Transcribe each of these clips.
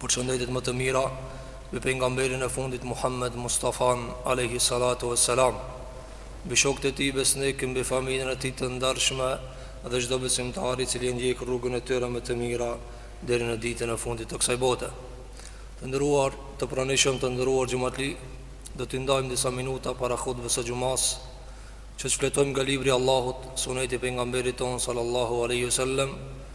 Përshëndetjet më të mira mbi pejgamberin e fundit Muhammed Mustafan alejhi salatu ue selam mbi shokët e tij besnik mbi familjen e tij të ndershme Dhe çdo besimtari Cili e ndjek rrugën e tyre më të mira Deri në ditën e fundit të kësaj bote Të nderuar të pranishëm Të nderuar xhumatli Do t'i ndajmë disa minuta Para hutbes së xhumasë Që të shfletojmë nga libri i Allahut Suneti i pejgamberit tonë Salallahu Alehi Sallam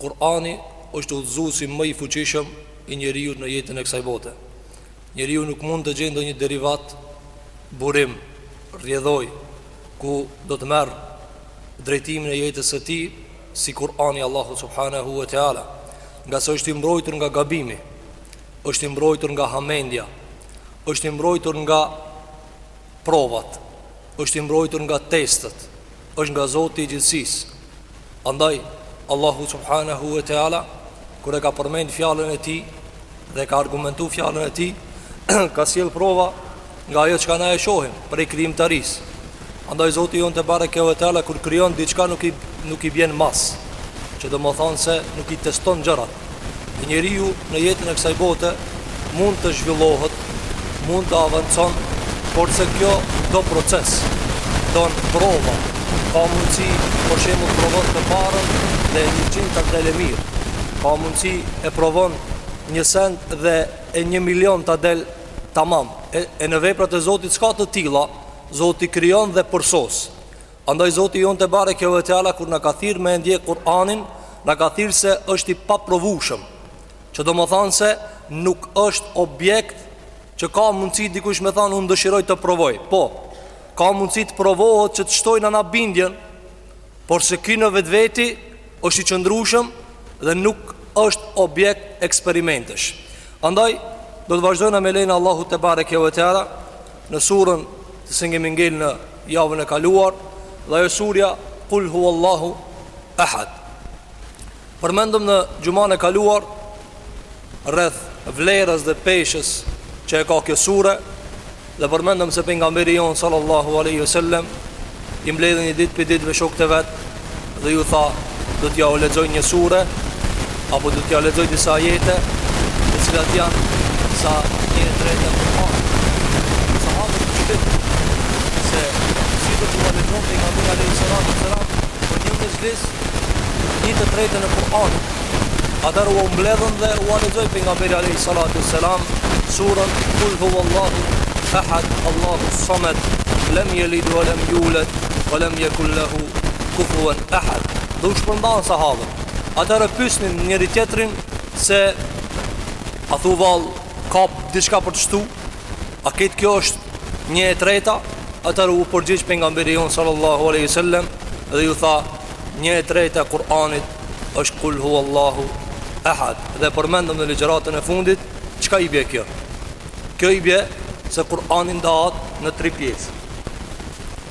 Kur'ani është udhëzuesi më i fuqishëm i njeriut në jetën e kësaj bote. Njeriu nuk mund të gjejë ndonjë derivat, burim, rrjedhoj ku do të merr drejtimin e jetës së tij si Kur'ani i Allahut subhanahu wa taala, ngase është i mbrojtur nga gabimi, është i mbrojtur nga hamendja, është i mbrojtur nga provat, është i mbrojtur nga testet, është nga Zoti i gjithësisë. Andaj Allahu subhanahu wa taala kur e ka përmend fjalën e tij dhe e ka argumentuar fjalën e tij, ka sjell prova nga ajo që na e shohim prej krijimtarisë. Andaj Zoti jonë tebareke ve taala kur krijon diçka nuk i nuk i bjen mas, që domethanë se nuk i teston gjërat. Njeriu në jetën e kësaj bote mund të zhvillohet, mund të avancon, por se kjo do proces, don prova, ka mundësi për shembull provon të parën dhe njëqindta del e mirë, ka mundësi e provon një send dhe e një milionta del tamam, e në veprat e Zotit s'ka të tilla, Zoti krijon dhe përsos. Andaj Zoti jonë tebareke ve teala kur na ka thirrë me e ndjek Kur'anin, na ka thirrë se është i paprovueshëm, që domethanë se nuk është objekt që ka mundësi dikush me thanë unë dëshiroj të provoj. Po, ka mundësi të provohet që të shtojmë na bindjen, por se ky në vetveti është i qëndrueshëm dhe nuk është objekt eksperimentesh. Andaj do të vazhdojmë me lejen e Allahut tebareke ve teala në surën te e cila kemi ngel në javën e kaluar dhe ajo surja Kul huwallahu ahad. Përmendëm në xhumanë e kaluar rreth vlerës dhe peshës që e ka kjo sure Dhe përmendëm se pejgamberi jonë sallallahu alaihi wasallam i mbledhi një ditë prej ditëve shokët e vet dhe ju tha do t'ja u lexoj një sure apo do t'ja lexoj disa ajete të cilat janë sa një e tretë e Kur'anit. Sahabët u çuditën se si do t'u lexon pejgamberi alaihi salatu wasallam për një mexhlis një të tretën e Kur'anit. Atëherë u mbledhën dhe ua lexoi pejgamberi alayhi salatu wassalam surën Kul huwallahu ahad Allahu samad lam yalid wa lam yulad wa lam yakul lahu kufuwan ahad. Dhe u shpërndanë sahabët. Atëherë pyesnin njëri-tjetrin se a thu vallë ka diçka për të shtu? A kit kjo është një e treta? Atëherë u përgjigj pejgamberi jonë sallallahu alaihi wasallam dhe ju tha një e treta e Kur'anit është kul hu Allahu ehad Dhe përmendëm në ligjëratën e fundit Çka i bje kjo? Kjo i bje se Kur'ani ndahet në tri pjesë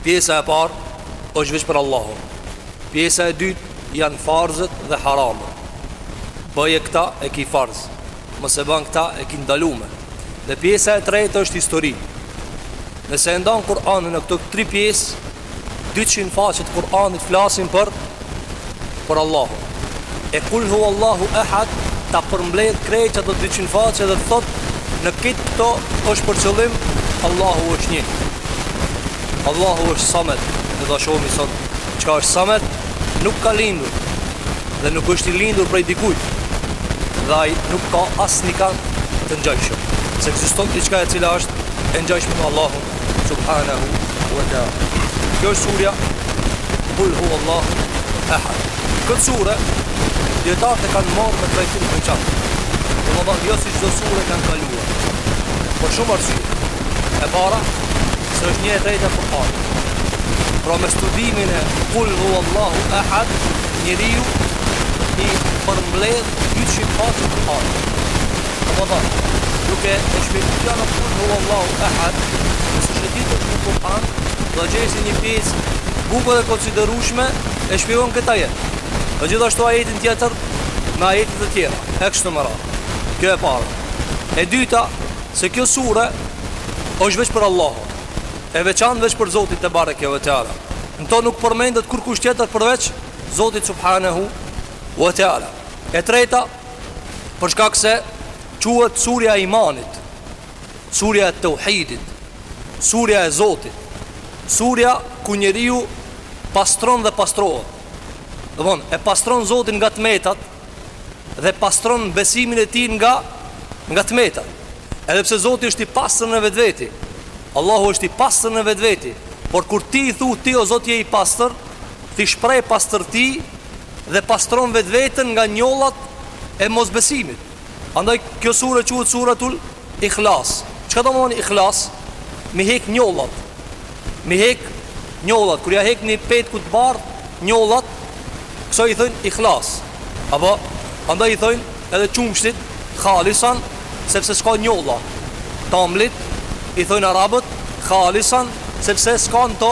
Pjesa e parë është veç për Allahun Pjesa e dytë janë farzet dhe haramet Bëje këta e ki farz Mos e ban këta e ki ndalume Dhe pjesa e tretë është histori Nëse e ndan Kur'anin në këto tri pjesë Dyqind faqe të Kur'anit flasin për për Allahun. E kul hu Allahu ehad ta përmbledh krejt ato dyqind faqe dhe thot në këtë këto është për qëllim Allahu është një. Allahu është samet, do ta shohim sot çka është samet, nuk ka lindur dhe nuk është i lindur prej dikujt. Dhe ai nuk ka asnjë kan të ngjashëm. S'ekziston diçka e cila është e ngjashme me Allahun subhanahu wa ta'ala. Kjo është surja Kul hu Allahu ahad. Këtë sure dietarët e kanë marrë me trajtim të veçantë. Domethënë jo si çdo sure kanë kaluar. Për shumë arsye. E para, se është një e treta e Kur'anit. Pra me studimin e Kul hu Allahu ahad, njeriu i përmbledh 200 faqe të Kur'anit. Domethënë, duke e shpjegu fjalën kul hu Allahu ehad, nëse është e ditur në Kur'an, do gjejë se një pjesë bukur e konsiderueshme, e shpjegon këtë ajet. Dhe gjithashtu ajetin tjetër me ajete të tjera, e kështu me radhë. Kjo e para. E dyta, se kjo sure është veç për Allahu, e veçantë veç për Zotin tebareke ve teala. Në to nuk përmendet kur kush tjetër përveç Zotit Subhanehu ve teala. E treta, Për shkak se quhet surja e imanit, surja e tauhidit, surja e Zotit, surja ku njeriu pastron dhe pastrohet. Domthon e pastron Zotin nga të metat dhe pastron besimin e tij nga nga të metat. Edhe pse Zoti është i pastër në vetveti, Allahu është i pastër në vetveti, por kur ti i thu ti o Zot je i pastër, ti shpreh pastërti, dhe pastron vetveten nga njollat e mosbesimit. Andaj kjo sure quhet Suretul Ikhlas. Çka domethonë Ikhlas? Mi hek njollat. Mi hek njollat. Kur ja hek ni petkut të bardhë, njollat, kësaj i thonë Ikhlas. Apo andaj i thonë edhe qumështit Khalisan, sepse s'ka njolla. Tamlit i thonë arabët Khalisan, sepse s'ka në to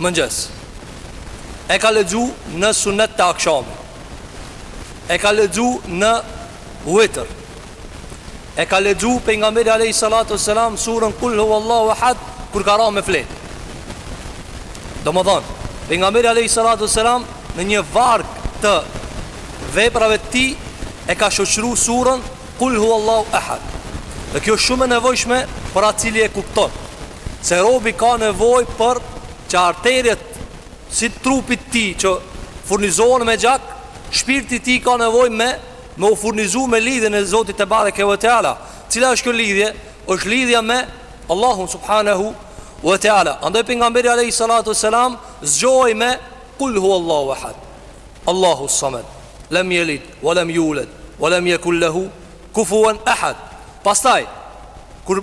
Mëngjes E ka lexu në sunnet të akshamit E ka lexu në witr E ka lexu pejgamberi Alehi Salatu Selam Surën Kulhu Allahu Ahad Kur ka ra me flet Domethonë pejgamberi Alehi Salatu Selam Në një varg të veprave të tij E ka shoqru surën Kulhu Allahu Ahad Dhe kjo shumë e nevojshme Për atë i cili e kupton Se robi ka nevojë për që arterjet si trupit tij që furnizohen me gjak, shpirti i tij ka nevojë me me u furnizu me lidhjen e Zotit Tebareke ue Teala. Cila është kjo lidhje? është lidhja me Allahun Subhanehu ue Teala. Andaj pejgamberi Alehi Salatu Selam zgjohej me Kull hu Allahu Ehad. Allahu Samed. Lem jelid, wa lem juled, wa lem jekun lehu, kufuen ehad. Pastaj, kur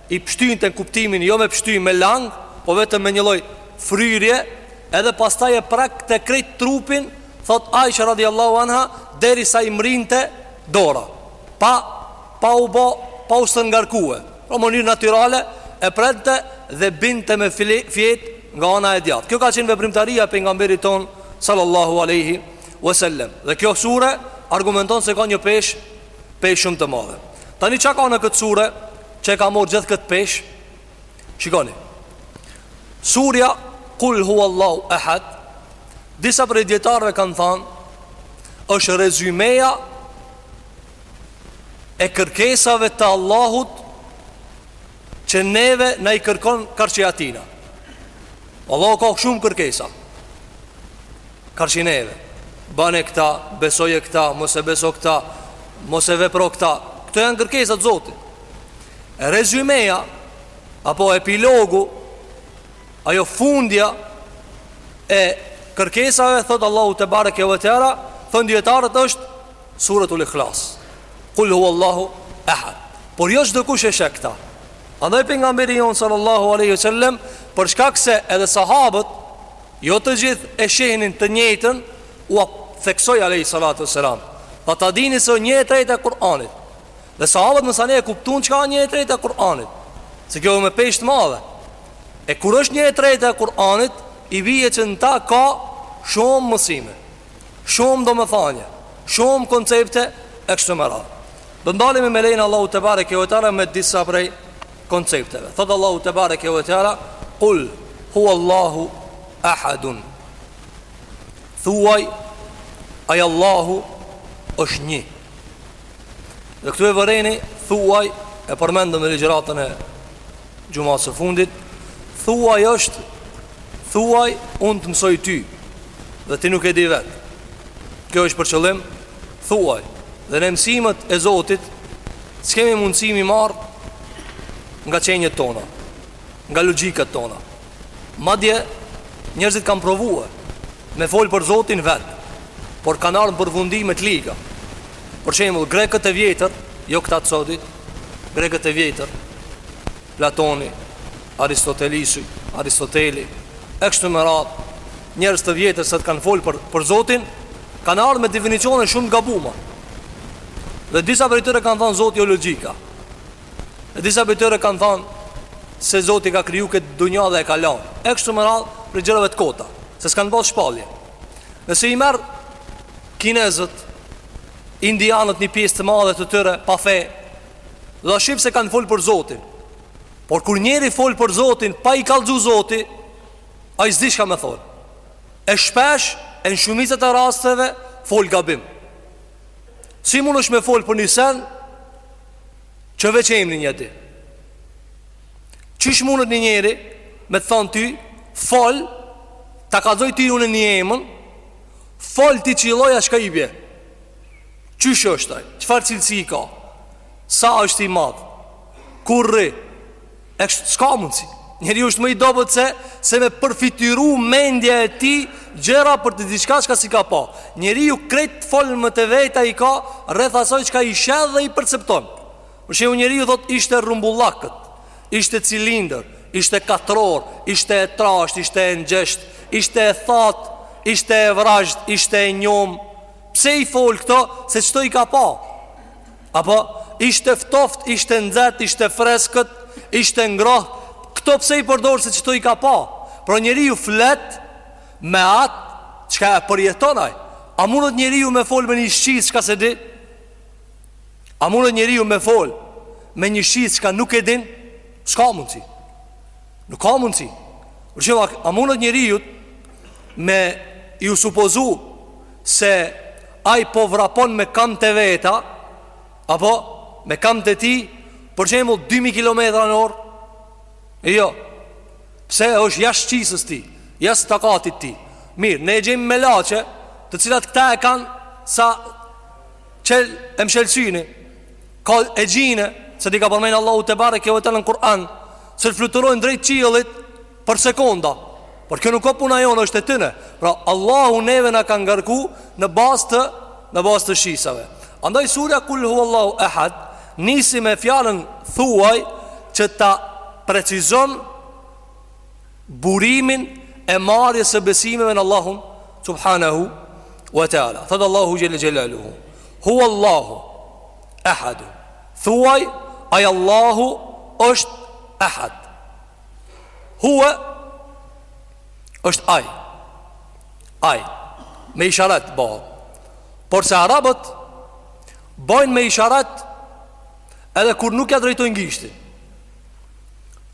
i pshtynte në kuptimin jo me pshty me lang, po vetëm me një lloj fryrje, edhe pastaj e prekte krejt trupin, thotë Aisha radiallahu anha, derisa i mrinte dora, pa, pa u bo, pa u stërngarkue, në mënyrë natyrale, e prekte dhe binte me fjetë nga ana e djathtë. Kjo ka qenë veprimtaria e pejgamberit tonë, sallallahu aleyhi wasallam. Dhe kjo sure argumenton se ka një peshë, Peshë shumë të madhe Tani çka ka në këtë sure Që e ka marrë gjithë këtë peshë Shikoni Surja Kull hu Allahu ehad Disa prej dijetarëve kanë thanë është rezumeja E kërkesave të Allahut Që neve na i kërkon karshi atina Allahu ka shumë kërkesa Karshi neve Bane këta, besoje këta, mos e beso këta Mos e vepro këta Këto janë kërkesat e Zotit Rezumeja Apo epilogu Ajo fundja E kërkesave Thotë Allahu të barek e vëtjara Thënë djetarët është Suretul Ikhlas, Kul huwa Allahu ehad. Por jo çdo kush e sheh këta. Andaj pejgamberi jonë sallallahu alaihi wasallam për shkak se edhe sahabët jo të gjithë e shihnin të njëjtën, ua theksoi alaihi salatu wasalam. Tha ta dini se një e treta e Kur'anit. Dhe sahabët më sa ne e kuptuan çka është një e treta e Kur'anit. Se kjo është me peshë të madhe. E kur është një e treta e Kur'anit, i bie që në ta ka shumë mësime. Shumë domethënë Shumë koncepte E kështu me radhë Do të ndalemi me lejen e Allahut tebareke ve teala Me disa prej koncepteve Thotë Allahu tebareke ve teala Kull Huallahu Ahadun Thuaj Ai Allahu është një Dhe këtu e vëreni Thuaj E përmendëm në ligjëratën e Xhumasë së fundit, thuaj është, thuaj unë të mësoj ty, dhe ti nuk e di vetë. Kjo është për qëllim, thuaj, dhe në mësimet e Zotit, s'kemi mundësi me i marrë nga qeniet tona, nga logjikat tona. Madje njerëzit kanë provu me folë për Zotin vetë, por kanë ardhë në përfundime të liga. Për shembull, grekët e vjetër, jo këta të sodit, grekët e vjetër, Platoni, Aristotelisi, Aristoteli, e kështu me radhë, njerëz të vjetër se kanë folë për, për Zotin, kanë ardhë me definicione shumë të gabuma. Dhe disa prej tyre kanë thënë Zoti o logjika. E disa prej tyre kanë thënë se Zoti ka kriju këtë dunja dhe e ka lan. E kështu me radhë prej gjërave të kota, se s'kanë bazë shpallje. Nëse i merr kinezët, indianët një pjesë të madhe të tyre pa fe, do ta shihsh se kanë fol për Zotin. Por kur njeri fol për Zotin pa i kallxu Zoti, ai s'di çka me thon. E shpesh e në shumicën e rasteve fol gabim. Si mund ësht me fol për një sen Që veç emrin ia di Qysh mundët një njeri Me të thonë ty Fol Ta kallzoj ty unë një emën Fol t'ia qëllojsh çka i bje Qysh është ai Çfarë cilësi i ka Sa është i madh Ku rri E s'ka mundsi. Njeriu është më i dobët se se me përfytyru mendja e tij gjëra për të diçka çka s'i ka pa. Njeriu krejt folmet e veta i ka rreth asaj çka i sheh dhe i percepton. Për shembull njeriu thot ishte rrumbullakët, ishte cilindër, ishte katror, ishte e trasht, ishte e ngjesht, ishte e that, ishte e vrazhd, ishte e njom. Pse i fol këto se qëto i ka pa? Apo ishte ftoft, ishte nxet, ishte freskët, ishte ngroht Këto pse i përdor se qëto i ka pa Pra njeriu flet me atë çka e përjeton ai A mundet njeriu me fol me një shqis çka s'e di A mundet njeriu me fol me një shqis çka nuk e din S'ka mundsi Nuk ka mundsi A mundet njeriut me ju supozu se ai po vrapon me kamt e veta apo me kamt e tij për shembull 2000 kilometra në orë e jo pse është jashtë shqisës tij jashtë takatit tij mirë ne e gjejmë melaqet të cilat këta e kanë sa çel e mshel syni ka edhe xhinë se i ka përmend Allahu tebareke we teala në Kur'an se fluturojnë drejt qiellit Për sekonda Por kjo nuk osht puna jonë është e tyne Pra Allahu neve na ka ngarku Në bazë të Në bazë të shisave Andaj surja kul huwallahu ehad Nisi me fjalën thuaj Që ta precizon Burimin E marrjes së besimeve në Allahun Subhanehu Wa ta'ala Thotë Allahu xhele xhelaluhu Huwallahu Ehad Thuaj Ai Allahu është Ehad Hue është ai Ai Me isharet bo Por se arabët Bojnë me isharet Edhe kur nuk ja drejtojnë gishtin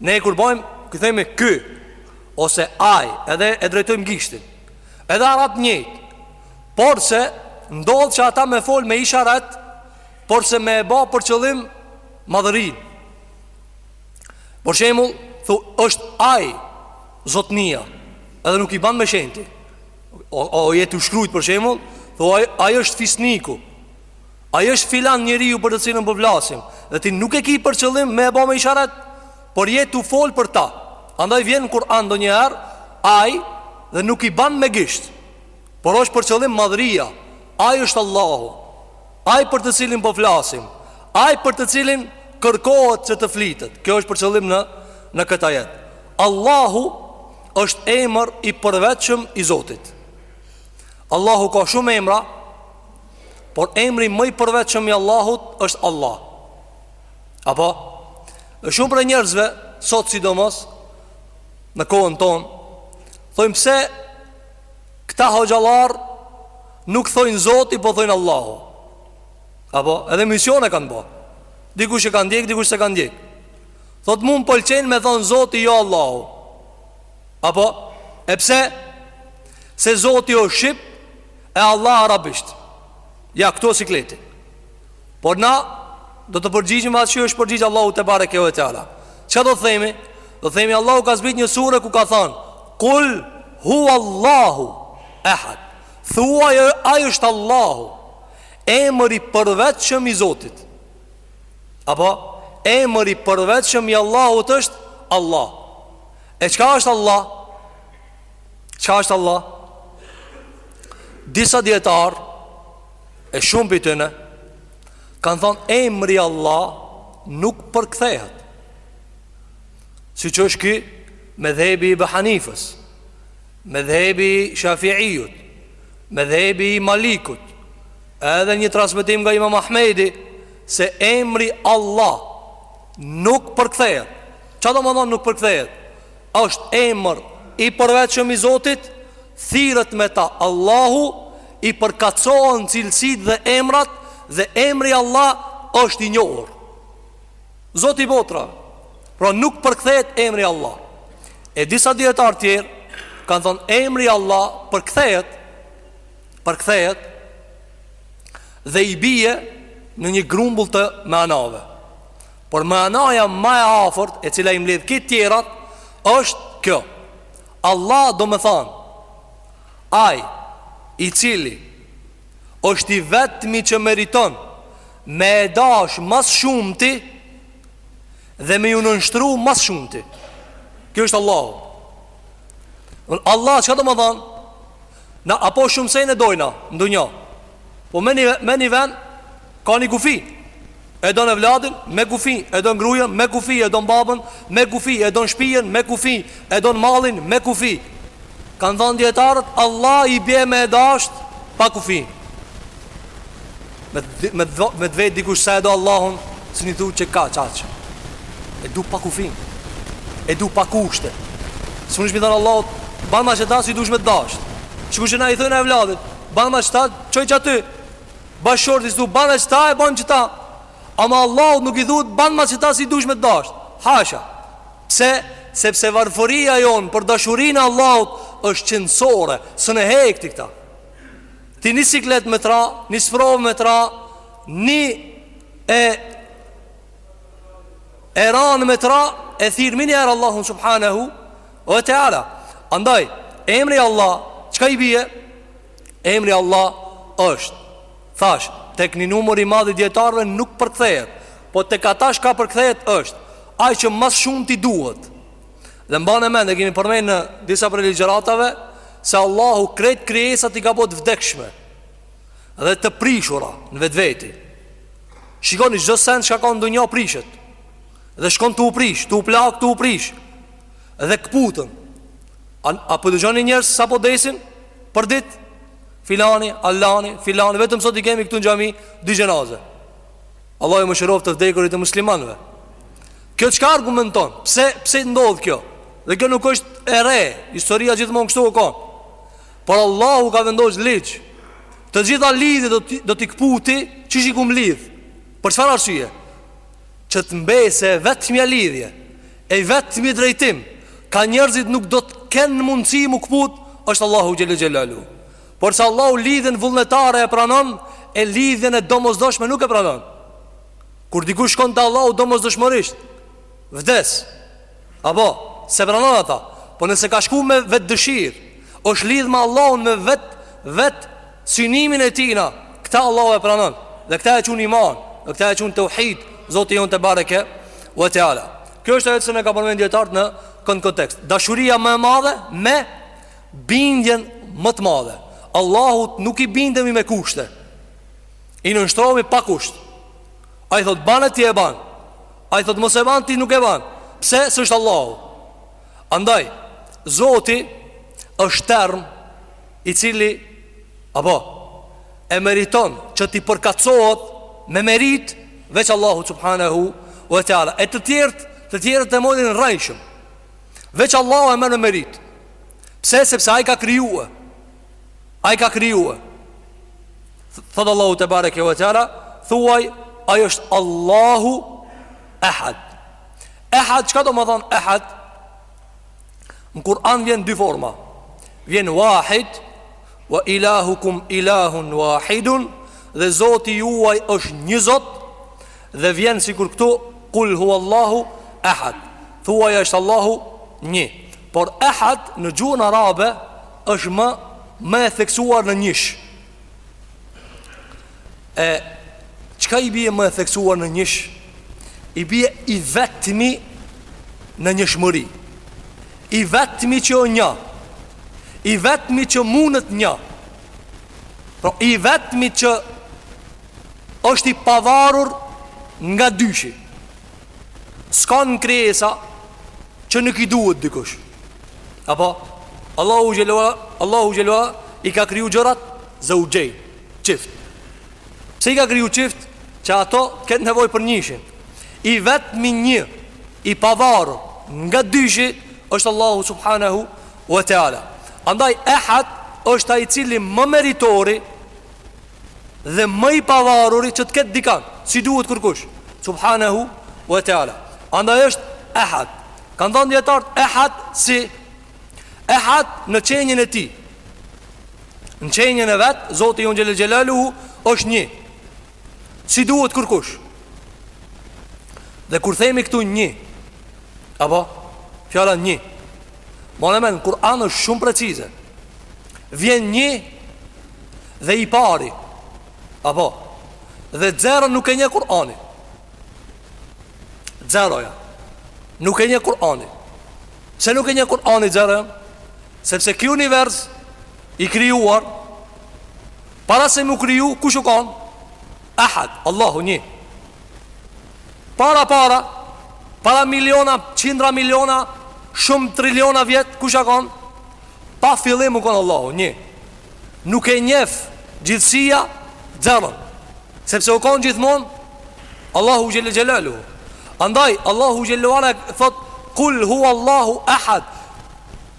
Ne kur bojmë Kur themi ky Ose ai Edhe e drejtojmë gishtin Edhe arabët njëjtë Por se Ndodh që ata me fol me isharet Por se me e ba për qëllim Madhërinë Për shembull, thu, është ai Zotnia Edhe nuk i ban me shenj ti O, o, o je tu shkrujt për shembull Thu, ai, ai është fisniku Ai është filan njeriu për të cilin po flasim po Dhe ti nuk e ki për qëllim me e ba me isharet Por je tu fol për ta Andaj vjen Kur'an ndonjëherë Ai dhe nuk i ban me gisht Por është për qëllim madhria Ai është Allahu Ai për të cilin po flasim, ai për të cilin kërkohet që të flitet. Kjo është për qëllim në në këtë ajet. Allahu është emër i përvetshëm i Zotit. Allahu ka shumë emra, por emri më i përvetshëm i Allahut është Allah. Apo shumë prej njerëzve sot sidomos në kohën tonë, thonë pse Këta hoxhallarë Nuk thojnë zoti po thojnë Allahu Apo edhe emisione kanë bo Dikush e ka ndjek, dikush s'e ka ndjek Thot mu m'pëlqen me thon zoti jo Allahu Apo E pse Se zoti o shqip E Allah arabisht Ja këtu sikleti Por na do të përgjigjim siç është përgjigj Allahu tebareke ve teala. Çka do themi? Do themi Allahu ka zbrit një sure ku ka thanë Kul huwa Allahu ahad. Thuaj ai është Allahu, emri i përvetshëm i Zotit. Apo emri i përvetshëm i Allahut është Allah. E çka është Allah? Çka është Allah? Disa dijetarë E shumë pi tyne kanë thonë emri Allah Nuk përkthehet Siç është ky medhhebi i Ebu Hanifës Medhhebi i Shafiiut Medhhebi i Malikut Edhe një transmitim nga imam Ahmedi Se emri Allah Nuk përkthehet Ça domethonë nuk përkthehet Është emër i përvetshëm i Zotit, thirret me ta Allahu, i përkasohen cilësitë dhe emrat dhe emri Allah është i njohur. Zoti i botrave, pra nuk përkthehet emri Allah. E disa dijetarë tjerë kanë thonë emri Allah përkthehet përkthehet dhe i bie në një grumbull të meanave. Por meanaja ma e afërt e cila i mbledh këto tjerat është kjo. Allah domethanë, ai i cili është i vetmi që meriton me e dasht ma s'shumti dhe me iu nënshtru ma s'shumti. Ky është Allahu. Allah çka domethanë, na po shumë sene i dojna n'dunja. Po me një, me një vend, Ka ni kufi E don evladin me kufi E don grujan me kufi E don babën me kufi E don shpijën me kufi E don mallin me kufi Kanë thanë dijetarët Allah i bie me e dasht Pa kufi Me, me, me t'vet dikush sa e do Allahun S'un i thu qeka qaq E du pa kufi E du pa kushte S'mun mi thanë Allahut Banma qëta si dush me të dasht Qysh na i thona evladit Banma qëta çoj qaty Pasha Zoti s'du bane qta e ban qta Ama Allahut nuk i thuhet banma qta si dush me të dasht Hasha Pse Sepse varfëria jonë për dashurinë e Allahut është qenësore S'un e hek ti këta Ti një siklet me t'ra Një sprovë me t'ra Një e E ranë me t'ra E thirr meniherë Allahun subhanahu ve teala Andaj Emri Allah Çka i bije Emri Allah është thashë, tek një numër i madh i dietarëve nuk përkthehet, po tek ata që përkthehet është ai që ma së shumti duhet. Dhe mbani mend e kemi përmendur në disa prej ligjëratave se Allahu krejt krijesat i ka bërë të vdekshme dhe të prishura në vetveti. Shikoni çdo send çka ka dunja prishet dhe shkon tu u prish, tu u plak, tu u prish dhe kputen. A, a po i dëgjoni njerëz sa po desin për ditë? Filani, Allani, filani, vetëm sot i kemi këtu në xhami dy xhenaze. Allahu i mëshiroftë të vdekurit e muslimanëve. Kjo çka argumenton? Pse pse ndodh kjo? Dhe kjo nuk është e re, historia gjithmonë kështu u kon. Por Allahu ka vendosur ligj. Të gjitha lidhjet do t'i kputi, qysh i kum lidh. Për çfarë arsye? Që të mbesë e vetmja lidhje, i vetmi drejtim, ka njerëzit nuk do të kenë mundësi mu këput, është Allahu Xhel-le Xhelaluhu. Porse Allahu lidhjen vullnetare e pranon, e lidhjen e domosdoshme nuk e pranon. Kur dikush shkon te Allahu domosdoshmërisht, vdes. A po, s'e pranon atë. Po nëse ka shku me vetë dëshirë, është lidhë me Allahun me vetë, vetë synimin e tijna, këtë Allahu e pranon. Dhe këtë e qun iman, dhe këtë e qun teuhid, Zoti jonë tebareke ve teala. Kjo është ajo çka e kanë përmend dijetarët në kët kontekst. Dashuria më e madhe me bindjen më të madhe. Allahut nuk i bindemi me kushte. I nënshtrohemi pa kusht. Ai thotë bane ti e ban Ai thotë mos e ban ti nuk e ban Pse se është Allahu Andaj Zoti është term I cili A po E meriton që t'i përkatësohet Me merit Veç Allahu subhanehu ve teala E të tjerët Të tjerët e marrin rrejshëm Veç Allahu e merr me merit Pse sepse ai ka krijue Ai ka krijue. Thotë Allahu tebareke ve teala, thuaj ai është Allahu Ahad. Ahad çka domethënë Ahad? Në Kur'an vjen dy forma. Vjen Wahid wa ilahukum ilahun wahidun dhe Zoti juaj është një Zot dhe vjen sikur këtu kul huwallahu Ahad. Thuaj është Allahu një. Por Ahad në gjuhën arabe është më, më e theksuar në njësh. E çka i bie më e theksuar në njësh? I bie i vetmi në njëshmëri. I vetmi që është një. I vetmi që mundet një. Pra i vetmi që është i pavarur nga dyshi. S'ka krijesa që nuk i duhet dikush. Apo Allahu xhelle ve ala, Allahu xhelle ve ala i ka kriju gjërat zeuxhejn, çift. Pse i ka kriju çift? Që ato të kenë nevojë për njëshin. I vetmi një i pavarur nga dyshi është Allahu subhanahu wa taala. Andaj Ahad është ai i cili ma meritori Dhe ma i pavaruri që të ketë dikan S'i duhet kërkush Subhanehu Ve Teala Andaj është Ehad Kanë dhënë dijetarët Ehad si Ehad në qenien e tij Në qenien e vet Zoti jonë xhel-le xhelaluhu është një S'i duhet kërkush Dhe kur themi këtu një Apo Fjala një Domethënë, Kur'ani është shumë precize Vjen një Dhe i pari Apo Dhe zero nuk e njeh Kur'ani Zeroja Nuk e njeh Kur'ani Pse nuk e njeh Kur'ani zerojan Sepse ky univers I krijuar Para se m'u kriju Kush u kanë Ahad Allahu një Para para Para miliona Qindra miliona Shumë triliona vjet Kush a kanë Pa fillim u kanë Allahu një nuk e njef gjithësia zeron Sepse u konë gjithmonë Allahu xhel-le xhelaluhu Andaj Allahu xhel-le ve ala thotë Kul hu Allahu ahad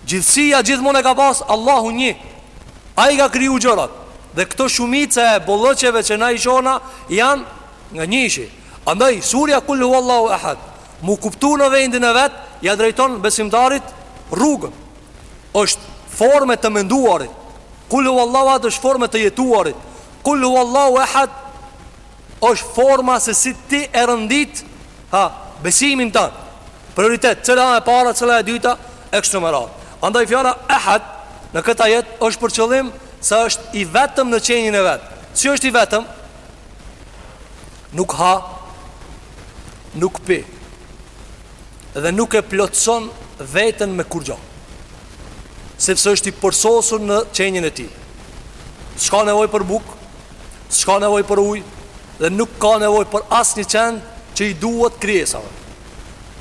Gjithësia gjithmonë e ka pas Allahu një Ai i ka kriju gjërat Dhe këto shumica e bollëqeve që na i shohna Janë nga njëshi Andaj surja kul hu Allahu ahad M'u kuptu në vendin e vet Ia drejton besimtarit rrugën është formë e të menduarit Kul hu Allahu ahad është formë e të jetuarit Kul hu Allahu ahad është forma se si ti e rendit ha, Besimin tan Prioritet, cila e para, cila e dyta E kështu me radhë Andaj fjala ehad Në këtë ajet është për qëllim Se është i vetëm në qenien e vet Si është i vetëm Nuk ha Nuk pi dhe nuk e plotëson veten me kurgjo. Sepse është i përsosur në qenien e tij. S'ka nevojë për bukë, s'ka nevojë për ujë dhe nuk ka nevojë për asnjë send që i duhet krijesave.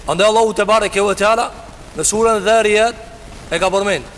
Andaj Allahu tebareke ve teala në surën Dhariyat e ka përmend.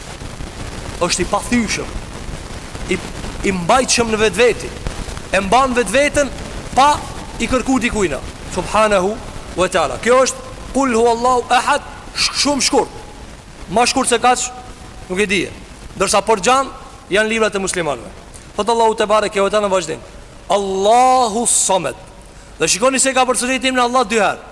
është i pathyshëm, i, i mbajtshëm në vetveti, e mban vetveten pa i kërku dikujna, subhanahu wa ta'ala. Kjo është, kul hu Allahu ehad, shumë shkurt, ma shkurt se kaq, nuk e di, ndërsa për gjanë, janë librat e muslimanve. Thotë Allahu tebareke ve teala në vazhdim, Allahu samed, dhe shikoni se ka përsëritim në Allah dy herë,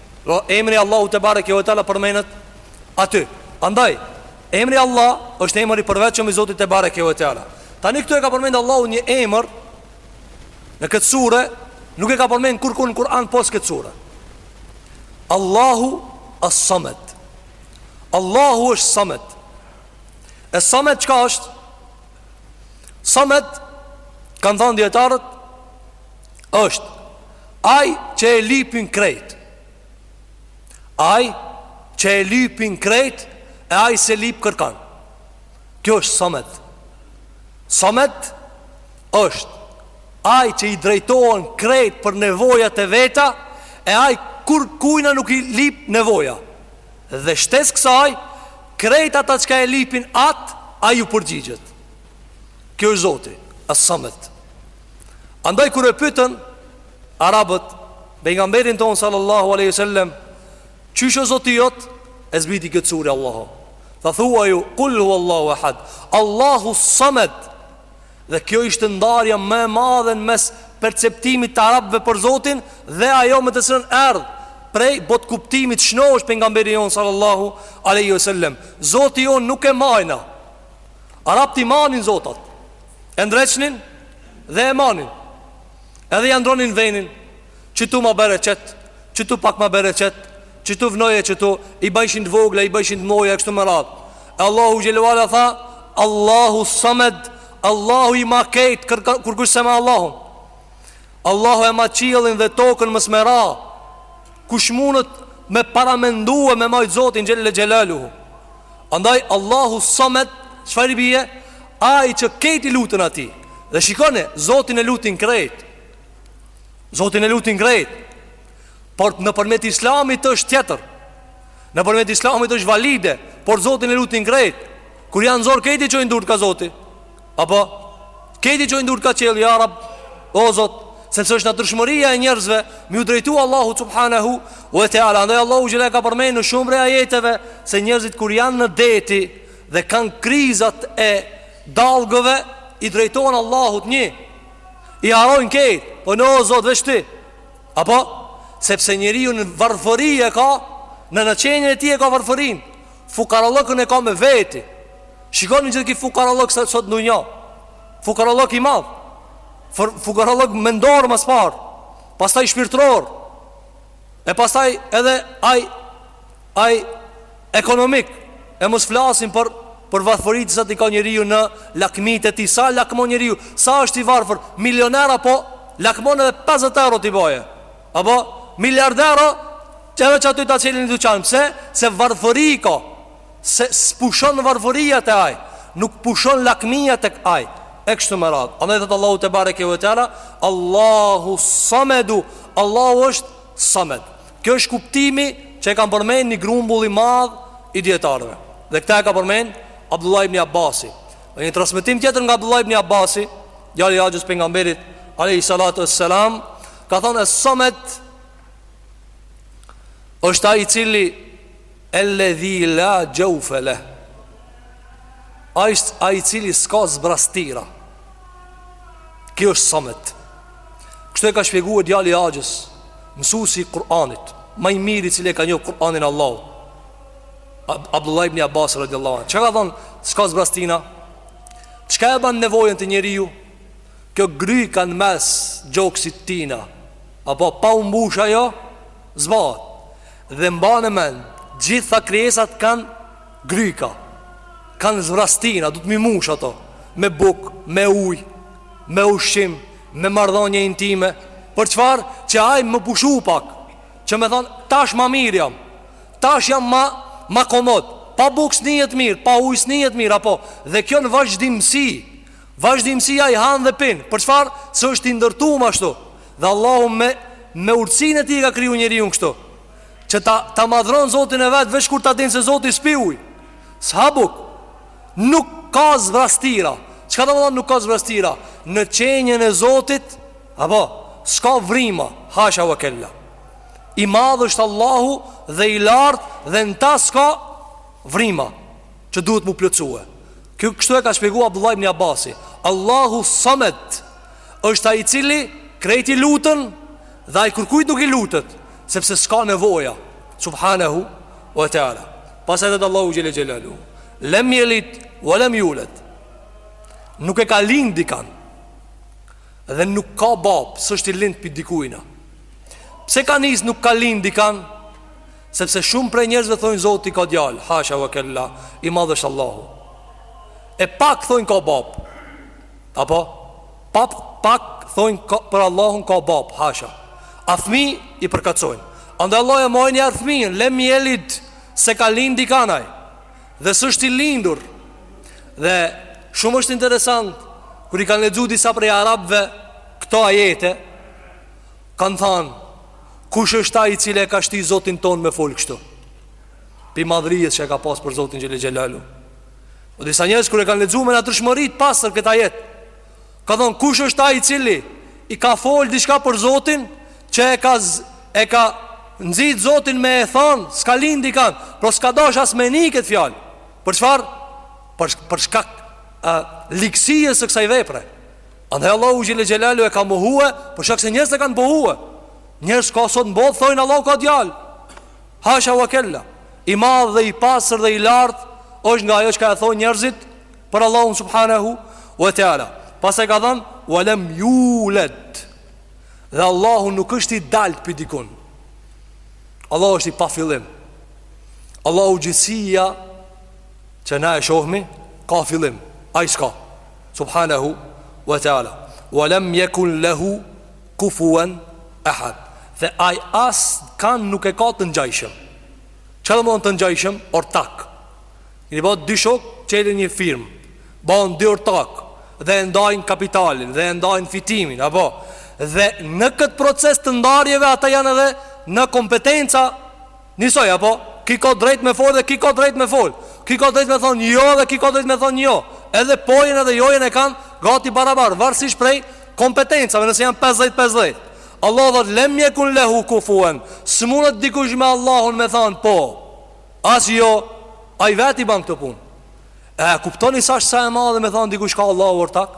Pra emri Allahu tebareke ve teala përmenet aty Andaj, emri Allah është emër i përveçëm i Zotit tebareke ve teala Tani këtu e ka përmend Allahu një emër Në këtë sure Nuk e ka përmend kurrkun në Kur'an pos këtë sure Allahu as-samed Allahu është samed E samed çka është? Samed Kanë thanë dijetarët është Ai që e lipin krejt Ai që e lipin krejt E ai s'e lip kërkan Kjo është samed Samed është Ai që i drejtohen krejt për nevojat e veta E ai kurrkujna nuk i lip nevoja Dhe shtesë kësaj Krejt ata çka e lipin atë Ai u përgjigjet Kjo është zoti As-samed Andaj kur e pyetën arabët pejgamberin tonë sallallahu alaihi wasallam, "Qysh o Zoti jot?" E zbriti këtë sure Allahu. Tha thuaju, "Kul huwallahu ahad." Allahu samad. Dhe kjo ishte ndarja më e madhe në mes perceptimit të arabëve për Zotin dhe ajo me të cilën erdh prej botëkuptimit shnosh pejgamberi jonë sallallahu alaihi wasallam. Zoti jonë nuk e majna. Arabët i manin zotat. E ndreqnin dhe e manin Edhe ja ndrronin venin Qitu ma bereqet Qitu pak ma bereqet Qitu vnoje qitu I bajshin të vogla, i bajshin të mdhoja, e kështu me radhë E Allahu xhelle ve ala tha Allahu samed Allahu i ma kejt Kërkush s'e ma Allahun Allahu e ma qiellin dhe tokën mos me ra Kush mundet me paramendu e me majtë zotin xhelle xhelaluhu Andaj Allahu Samed çfarë i bie? Ai që kejt i luten atij. Dhe shikoni, Zotin e lutin krejt. Zotin e lutin krejt. Por nëpërmjet islamit është tjetër. Nëpërmjet islamit është valide, por Zotin e lutin krejt. Kur janë n'zor kejt i çojnë durt ka Zoti. Apo, kejt i çojnë durt ka qielli ja Rab, o Zot, sepse është natyrshmëria e njerëzve, me iu drejtu Allahut subhanahu ve teala, andaj Allahu xhelle e ka përmen në shumë prej ajeteve, se njerëzit kur janë në deti dhe kanë krizat e dallgëve, i drejtohen Allahut një, i harrojnë kejt, o po në o Zot, veç ti, apo, sepse njeriu në varfëri e ka, në në qenien e tij e ka varfërinë, Fukarallëkun e ka me veti Shikoni gjithë ki fukarallëk se sot në dunja Fukarallëk i madh Fukarallëk mendor më s'pari Pastaj shpirtror E pastaj edhe ai Ai ekonomik E mos flasim për Për varfëritë sa i ka njeriu në lakmitë e tij Sa lakmon njeriu Sa është i varfër Milioner a po lakmon edhe 50 euro t'i boje Apo, miliarder o, që edhe që aty ta çelin ni duqan, pse? Se varfëri ka, se s'pushon varfëria te ai, nuk pushon lakmia te ai, e kështu me radhë. Andaj thotë Allahu tebareke ve teala, Allahu samedu, Allahu është samed. Ky është kuptimi që e ka përmen një grumbull i madh i dijetarëve. Dhe këtë e ka përmen Abdullah ibn Abasi. Dhe një transmetim tjetër nga Abdullah ibn Abasi, djali i axhës Pejgamberit, alejhi salatu ve selam, Ka thënë Samet është ai i cili alladhi la jawfa la. Ai është ai i cili s'ka zbrazëtira. Ky është Samet. Kështu e ka shpjeguar djali i axhës, mësuesi i Kur'anit, ma i miri i cili e ka njohur Kur'anin e Allahut. Abdullah ibn Abbas radhiyallahu anhu. Çka ka thënë s'ka zbrazëtina? Çka e ban nevojën te njeriu Kjo gryka në mes gjoksit tina Apo pa u mbush ajo S'bahet Dhe mbane mend Gjitha krijesat kanë gryka Kanë zbrazëtina Duhet me i mush ato Me bukë, me uj Me ushqim Me marrëdhonie intime Për çfarë që ai me pushu pak Që me thonë tash ma mirë jam Tash jam ma, ma komod Pa bukë s'nihet mirë Pa uj s'nihet mirë Apo dhe kjo në vazhdimësi Vazhdimësi ai han dhe pin. Për çfarë? Se është i ndërtum ashtu. Dhe Allahu me me urtësinë e tij ka kriju njeriun kështu. Që ta ta madhron Zotin e vet veç kur ta din se Zoti s'pi uj. S'ha bukë, nuk ka zbrazëtira. Çka do me thonë nuk ka zbrazëtira? Në qenien e Zotit, apo s'ka vrima, hasha wa kella. I madh është Allahu dhe i lartë dhe në ta s'ka vrima që duhet m'u plotësue. Kështu e ka shpjegua Abdullah ibn Abasi Allahu Samet është ai i cili krejt i luten Dhe ai kërkujt nuk i lutet Sepse s'ka nevoja Subhanehu Wa ta'ala Pastaj thotë Allahu xhel-le xhelaluhu Lem jelit Wa lem julet Nuk e ka lind dikan Dhe nuk ka babë S'është i lind prej dikujna Pse ka nis nuk ka lind dikan Sepse shumë prej njerëzve thojnë Zoti ka djalë, hasha wa kella, i madh është Allahu. E pak thojnë ka babë. Apo pap pak thojnë ka, për Allahun ka babë, hasha. A fëmi i përkatësojnë. Andaj Allahu e mohoi parë fëmijën, lem jelit s'e ka lind dikanaj. Dhe s'është i lindur. Dhe shumë është interesant, kur i kanë lexu disa prej Arabve këto ajete, Kanë thanë Kush është ai i cili e ka shti Zotin tonë me folë kështu Pi madhërisë që e ka pasë për zotin Xhele Xhelalu O po disa njerëz kur e kanë lexu me na ndryshu rrit pastër këta ajet Kanë thanë kush është ai i cili i ka folë diçka për zotin Që e ka, e ka nxit zotin me e thanë S'ka lind dikan Pro s'ka dash as me ni këtë fjalë Për çfarë? Për, për shkak uh, ligësisë së kësaj vepre Andaj Allahu xhele xhelalu e ka mohue, për shkak se njerëzit e kanë pohue. Njerëz ka sot n'botë thojnë Allahu ka djalë. Hasha wa kella. I madh dhe i pastër dhe i lartë është nga ajo çka e thojnë njerëzit për Allahun subhanahu wa taala. Pastaj ka thanë wa lam yulad. Dhe Allahu nuk është i dalt pi dikun. Allahu është i pafillim. Allahu gjithësia që na e shohmi ka fillim. Ai s'ka. Subhanehu Wa ta'ala Wa lem jekun lehu Kufuen Ehad Dhe ai as kan nuk e ka të ngjajshëm Ça domethënë të ngjajshëm? Ortak I bon dy shok çelin një firmë Bahen dy ortak Dhe ndajnë kapitalin Dhe ndajnë fitimin Apo Dhe në këtë proces të ndarjeve Ata janë edhe në kompetenca Njisoj apo? Ky ka drejt me fol dhe ky ka drejt me fol. Ky ka drejt me thon jo dhe ky ka drejt me thon jo. Edhe pojën edhe jojën e kan gati barabar, varësisht prej kompetencave, nëse jan 50 50. Allahu thot lem yekun lehu kufuen. S'munet dikush me Allahun me than po. As jo, ai vet i ban këto punë. E kuptoni sa është sa e madhe me than dikush ka Allahu ortak?